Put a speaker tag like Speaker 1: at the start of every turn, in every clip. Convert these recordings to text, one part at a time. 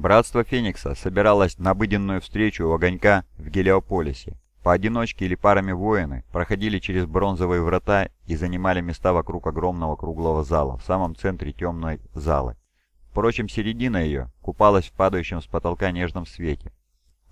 Speaker 1: Братство Феникса собиралось на обыденную встречу у огонька в Гелиополисе. Поодиночке или парами воины проходили через бронзовые врата и занимали места вокруг огромного круглого зала, в самом центре темной залы. Впрочем, середина ее купалась в падающем с потолка нежном свете,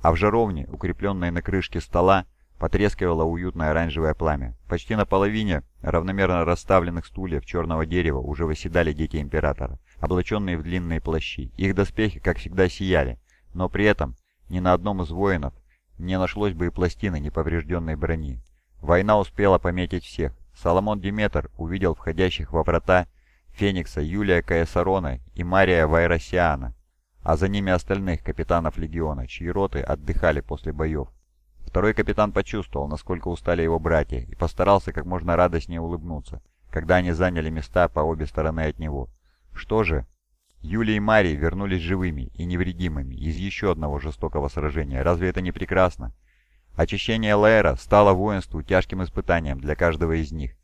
Speaker 1: а в жаровне, укрепленной на крышке стола, потрескивало уютное оранжевое пламя. Почти на половине равномерно расставленных стульев черного дерева уже восседали дети Императора, облаченные в длинные плащи. Их доспехи, как всегда, сияли, но при этом ни на одном из воинов не нашлось бы и пластины неповрежденной брони. Война успела пометить всех. Соломон Диметр увидел входящих во врата Феникса, Юлия Каесарона и Мария Вайросиана, а за ними остальных капитанов легиона, чьи роты отдыхали после боев. Второй капитан почувствовал, насколько устали его братья, и постарался как можно радостнее улыбнуться, когда они заняли места по обе стороны от него. Что же? Юлия и Марий вернулись живыми и невредимыми из еще одного жестокого сражения. Разве это не прекрасно? Очищение Лаэра стало воинству тяжким испытанием для каждого из них.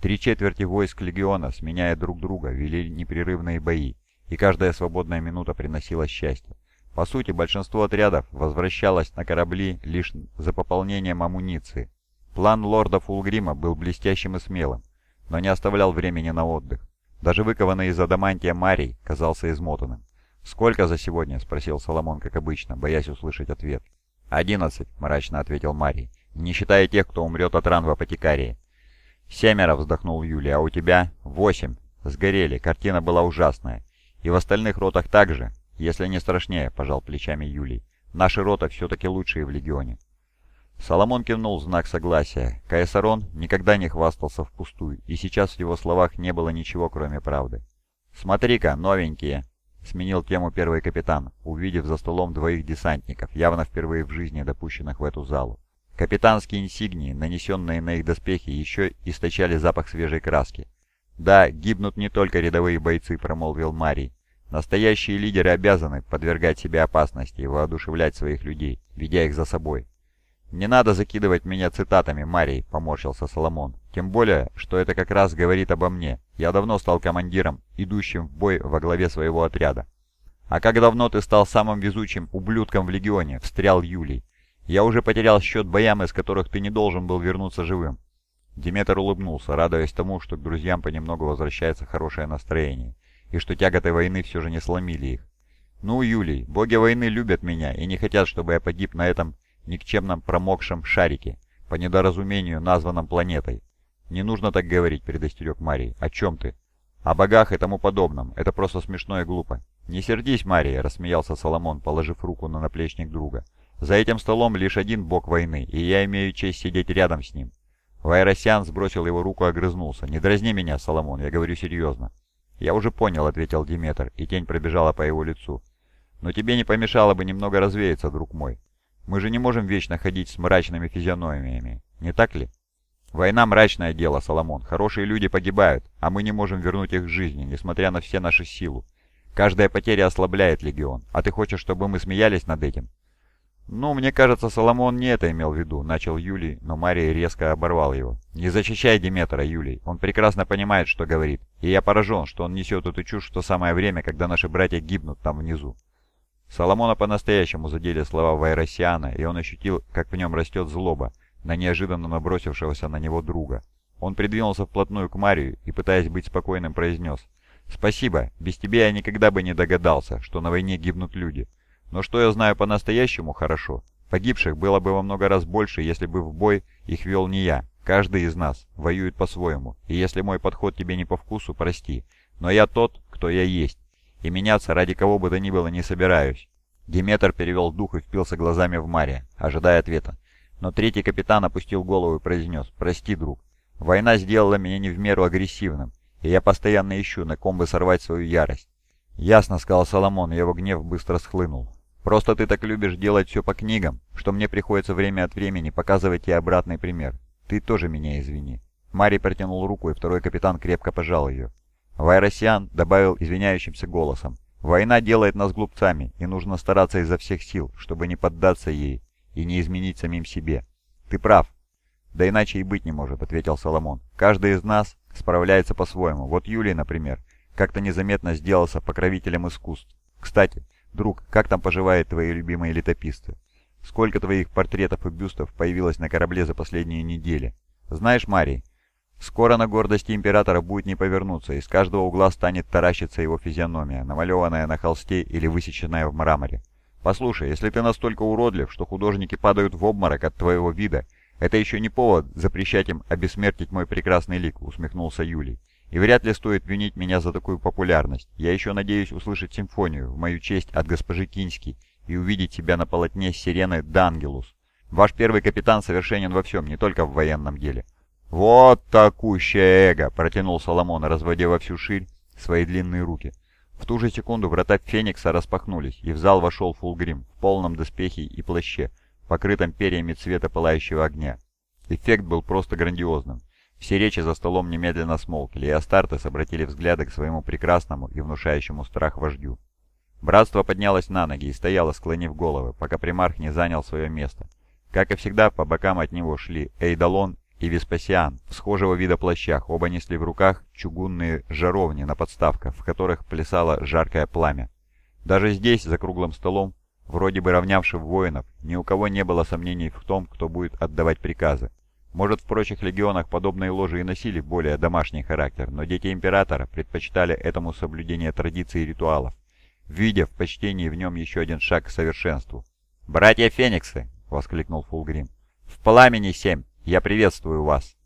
Speaker 1: Три четверти войск легиона, сменяя друг друга, вели непрерывные бои, и каждая свободная минута приносила счастье. По сути, большинство отрядов возвращалось на корабли лишь за пополнением амуниции. План лорда Фулгрима был блестящим и смелым, но не оставлял времени на отдых. Даже выкованный из адамантия Марий казался измотанным. «Сколько за сегодня?» — спросил Соломон, как обычно, боясь услышать ответ. «Одиннадцать», — мрачно ответил Марий, — «не считая тех, кто умрет от ран в апотекарии». «Семеро», — вздохнул Юлия, — «а у тебя?» «Восемь». Сгорели, картина была ужасная. «И в остальных ротах также?» «Если не страшнее», — пожал плечами Юлий. «Наши рота все-таки лучшие в Легионе». Соломон кивнул знак согласия. Каесарон никогда не хвастался впустую, и сейчас в его словах не было ничего, кроме правды. «Смотри-ка, новенькие!» — сменил тему первый капитан, увидев за столом двоих десантников, явно впервые в жизни допущенных в эту залу. Капитанские инсигнии, нанесенные на их доспехи, еще источали запах свежей краски. «Да, гибнут не только рядовые бойцы», — промолвил Марий. «Настоящие лидеры обязаны подвергать себе опасности и воодушевлять своих людей, ведя их за собой». «Не надо закидывать меня цитатами, Марий», — поморщился Соломон. «Тем более, что это как раз говорит обо мне. Я давно стал командиром, идущим в бой во главе своего отряда». «А как давно ты стал самым везучим ублюдком в Легионе?» — встрял Юлий. Я уже потерял счет боям, из которых ты не должен был вернуться живым». Диметр улыбнулся, радуясь тому, что к друзьям понемногу возвращается хорошее настроение, и что тяготы войны все же не сломили их. «Ну, Юлий, боги войны любят меня и не хотят, чтобы я погиб на этом никчемном промокшем шарике, по недоразумению названном планетой. Не нужно так говорить, предостерег Марий. О чем ты? О богах и тому подобном. Это просто смешно и глупо. Не сердись, Мария, рассмеялся Соломон, положив руку на наплечник друга. За этим столом лишь один бог войны, и я имею честь сидеть рядом с ним». Вайросян сбросил его руку и огрызнулся. «Не дразни меня, Соломон, я говорю серьезно». «Я уже понял», — ответил Диметр, и тень пробежала по его лицу. «Но тебе не помешало бы немного развеяться, друг мой. Мы же не можем вечно ходить с мрачными физиономиями, не так ли?» «Война — мрачное дело, Соломон. Хорошие люди погибают, а мы не можем вернуть их к жизни, несмотря на все наши силы. Каждая потеря ослабляет Легион. А ты хочешь, чтобы мы смеялись над этим?» «Ну, мне кажется, Соломон не это имел в виду», — начал Юлий, но Мария резко оборвал его. «Не защищай Диметра, Юлий. Он прекрасно понимает, что говорит. И я поражен, что он несет эту чушь в то самое время, когда наши братья гибнут там внизу». Соломона по-настоящему задели слова Вайросиана, и он ощутил, как в нем растет злоба на неожиданно набросившегося на него друга. Он придвинулся вплотную к Марию и, пытаясь быть спокойным, произнес «Спасибо, без тебя я никогда бы не догадался, что на войне гибнут люди». Но что я знаю по-настоящему хорошо? Погибших было бы во много раз больше, если бы в бой их вел не я. Каждый из нас воюет по-своему. И если мой подход тебе не по вкусу, прости. Но я тот, кто я есть. И меняться ради кого бы то ни было не собираюсь. Диметр перевел дух и впился глазами в Мария, ожидая ответа. Но третий капитан опустил голову и произнес «Прости, друг. Война сделала меня не в меру агрессивным, и я постоянно ищу, на ком бы сорвать свою ярость». «Ясно», — сказал Соломон, и его гнев быстро схлынул. Просто ты так любишь делать все по книгам, что мне приходится время от времени показывать тебе обратный пример. Ты тоже меня извини». Мари протянул руку, и второй капитан крепко пожал ее. Вайросиан добавил извиняющимся голосом. «Война делает нас глупцами, и нужно стараться изо всех сил, чтобы не поддаться ей и не изменить самим себе. Ты прав». «Да иначе и быть не может», — ответил Соломон. «Каждый из нас справляется по-своему. Вот Юлий, например, как-то незаметно сделался покровителем искусств. Кстати, Друг, как там поживают твои любимые летописцы? Сколько твоих портретов и бюстов появилось на корабле за последние недели? Знаешь, Марий, скоро на гордости императора будет не повернуться, и с каждого угла станет таращиться его физиономия, намалеванная на холсте или высеченная в мраморе. Послушай, если ты настолько уродлив, что художники падают в обморок от твоего вида, это еще не повод запрещать им обессмертить мой прекрасный лик, усмехнулся Юлий. И вряд ли стоит винить меня за такую популярность. Я еще надеюсь услышать симфонию в мою честь от госпожи Кински и увидеть себя на полотне сирены Дангелус. Ваш первый капитан совершенен во всем, не только в военном деле». «Вот такущее эго!» — протянул Соломон, разводя во всю ширь свои длинные руки. В ту же секунду врата Феникса распахнулись, и в зал вошел Фулгрим в полном доспехе и плаще, покрытом перьями цвета пылающего огня. Эффект был просто грандиозным. Все речи за столом немедленно смолкли, и Астартес обратили взгляды к своему прекрасному и внушающему страх вождю. Братство поднялось на ноги и стояло, склонив головы, пока примарх не занял свое место. Как и всегда, по бокам от него шли Эйдалон и Веспасиан в схожего вида плащах. Оба несли в руках чугунные жаровни на подставках, в которых плясало жаркое пламя. Даже здесь, за круглым столом, вроде бы равнявших воинов, ни у кого не было сомнений в том, кто будет отдавать приказы. Может, в прочих легионах подобные ложи и носили более домашний характер, но дети Императора предпочитали этому соблюдение традиций и ритуалов видя в почтении в нем еще один шаг к совершенству. «Братья Фениксы!» — воскликнул Фулгрим. «В пламени семь! Я приветствую вас!»